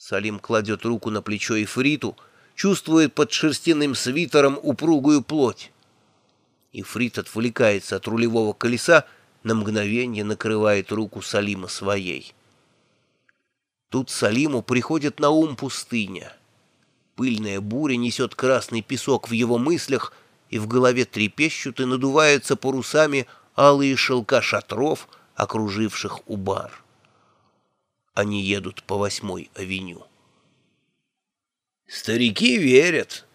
Салим кладет руку на плечо Ифриту, чувствует под шерстяным свитером упругую плоть. Ифрит отвлекается от рулевого колеса, на мгновение накрывает руку Салима своей. Тут Салиму приходит на ум пустыня. Пыльная буря несет красный песок в его мыслях, и в голове трепещут и надуваются парусами алые шелка шатров, окруживших Убар. Они едут по восьмой авеню. Старики верят.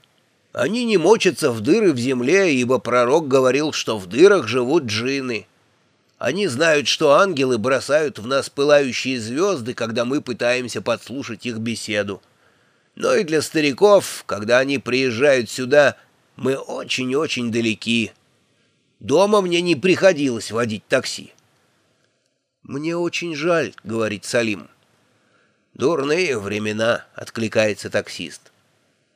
Они не мочатся в дыры в земле, ибо пророк говорил, что в дырах живут джинны. Они знают, что ангелы бросают в нас пылающие звезды, когда мы пытаемся подслушать их беседу. Но и для стариков, когда они приезжают сюда, мы очень-очень далеки. Дома мне не приходилось водить такси. «Мне очень жаль», — говорит Салим. «Дурные времена», — откликается таксист.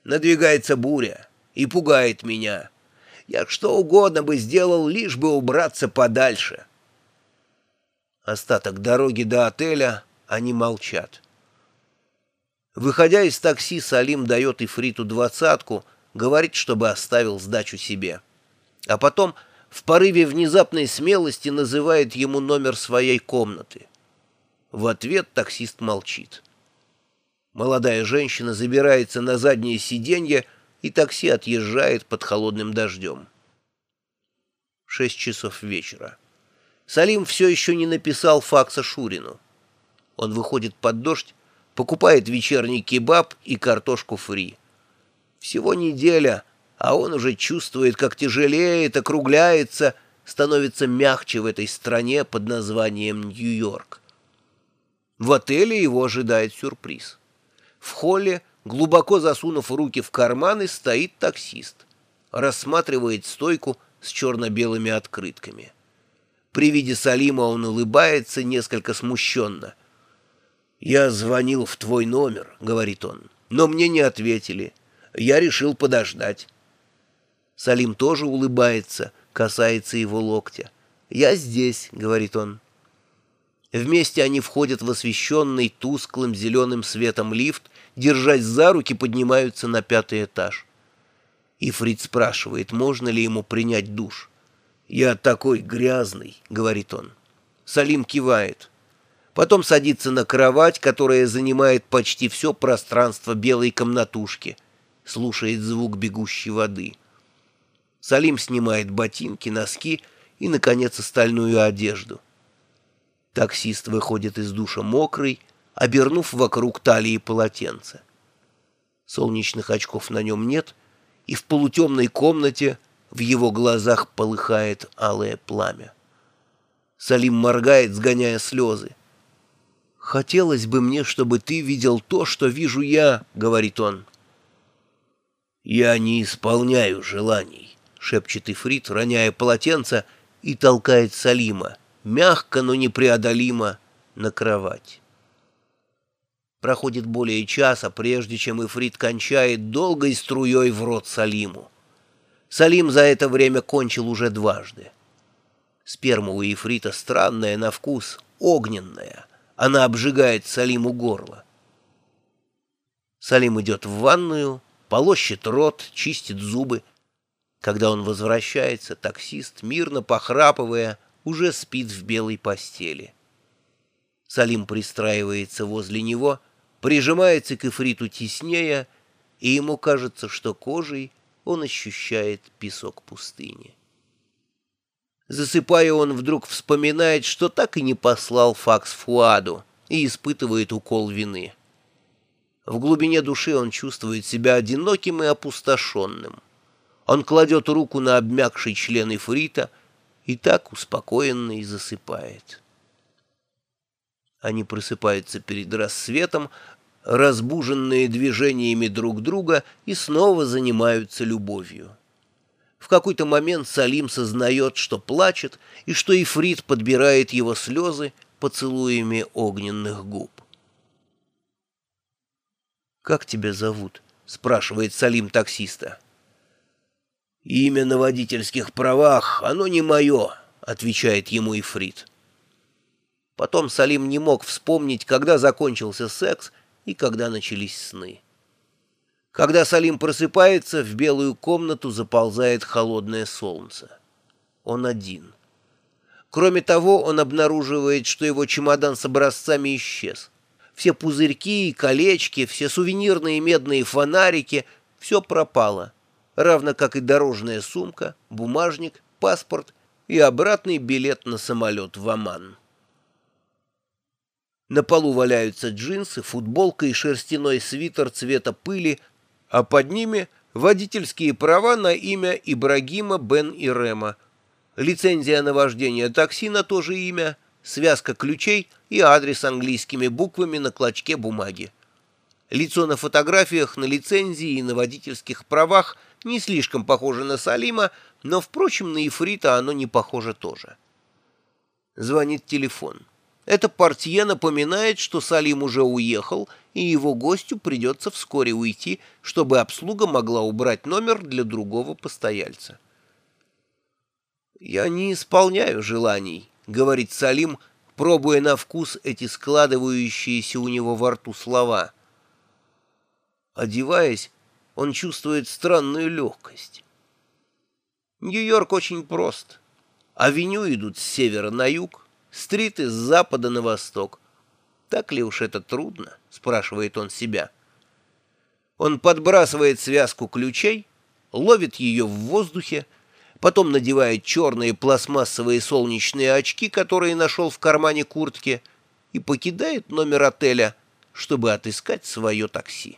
«Надвигается буря и пугает меня. Я что угодно бы сделал, лишь бы убраться подальше». Остаток дороги до отеля они молчат. Выходя из такси, Салим дает Ифриту двадцатку, говорит, чтобы оставил сдачу себе. А потом в порыве внезапной смелости называет ему номер своей комнаты. В ответ таксист молчит. Молодая женщина забирается на заднее сиденье, и такси отъезжает под холодным дождем. Шесть часов вечера. Салим все еще не написал факса Шурину. Он выходит под дождь, покупает вечерний кебаб и картошку фри. Всего неделя — а он уже чувствует, как тяжелеет, округляется, становится мягче в этой стране под названием Нью-Йорк. В отеле его ожидает сюрприз. В холле, глубоко засунув руки в карманы, стоит таксист. Рассматривает стойку с черно-белыми открытками. При виде Салима он улыбается несколько смущенно. «Я звонил в твой номер», — говорит он, — «но мне не ответили. Я решил подождать». Салим тоже улыбается, касается его локтя. «Я здесь», — говорит он. Вместе они входят в освещенный тусклым зеленым светом лифт, держась за руки, поднимаются на пятый этаж. Ифрит спрашивает, можно ли ему принять душ. «Я такой грязный», — говорит он. Салим кивает. Потом садится на кровать, которая занимает почти все пространство белой комнатушки, слушает звук бегущей воды. Салим снимает ботинки, носки и, наконец, остальную одежду. Таксист выходит из душа мокрый, обернув вокруг талии полотенце. Солнечных очков на нем нет, и в полутемной комнате в его глазах полыхает алое пламя. Салим моргает, сгоняя слезы. «Хотелось бы мне, чтобы ты видел то, что вижу я», — говорит он. «Я не исполняю желаний». — шепчет Ифрит, роняя полотенце, и толкает Салима, мягко, но непреодолимо, на кровать. Проходит более часа, прежде чем Ифрит кончает долгой струей в рот Салиму. Салим за это время кончил уже дважды. Сперма у Ифрита странная на вкус, огненная. Она обжигает Салиму горло. Салим идет в ванную, полощет рот, чистит зубы, когда он возвращается, таксист, мирно похрапывая, уже спит в белой постели. Салим пристраивается возле него, прижимается к эфриту теснее, и ему кажется, что кожей он ощущает песок пустыни. Засыпая, он вдруг вспоминает, что так и не послал факс Фуаду, и испытывает укол вины. В глубине души он чувствует себя одиноким и опустошенным. Он кладет руку на обмякший член Ифрита и так успокоенно и засыпает. Они просыпаются перед рассветом, разбуженные движениями друг друга, и снова занимаются любовью. В какой-то момент Салим сознает, что плачет, и что Ифрит подбирает его слезы поцелуями огненных губ. «Как тебя зовут?» — спрашивает Салим таксиста. «Имя на водительских правах, оно не мое», — отвечает ему Ифрит. Потом Салим не мог вспомнить, когда закончился секс, и когда начались сны. Когда Салим просыпается, в белую комнату заползает холодное солнце. Он один. Кроме того, он обнаруживает, что его чемодан с образцами исчез. Все пузырьки и колечки, все сувенирные медные фонарики — все пропало, равно как и дорожная сумка, бумажник, паспорт и обратный билет на самолет в Оман. На полу валяются джинсы, футболка и шерстяной свитер цвета пыли, а под ними водительские права на имя Ибрагима Бен Ирема, лицензия на вождение такси на то же имя, связка ключей и адрес английскими буквами на клочке бумаги. Лицо на фотографиях, на лицензии и на водительских правах не слишком похоже на Салима, но, впрочем, на Ифрита оно не похоже тоже. Звонит телефон. Эта портье напоминает, что Салим уже уехал, и его гостю придется вскоре уйти, чтобы обслуга могла убрать номер для другого постояльца. «Я не исполняю желаний», — говорит Салим, пробуя на вкус эти складывающиеся у него во рту слова. Одеваясь, он чувствует странную легкость. Нью-Йорк очень прост. Авеню идут с севера на юг, стриты с запада на восток. Так ли уж это трудно? спрашивает он себя. Он подбрасывает связку ключей, ловит ее в воздухе, потом надевает черные пластмассовые солнечные очки, которые нашел в кармане куртки, и покидает номер отеля, чтобы отыскать свое такси.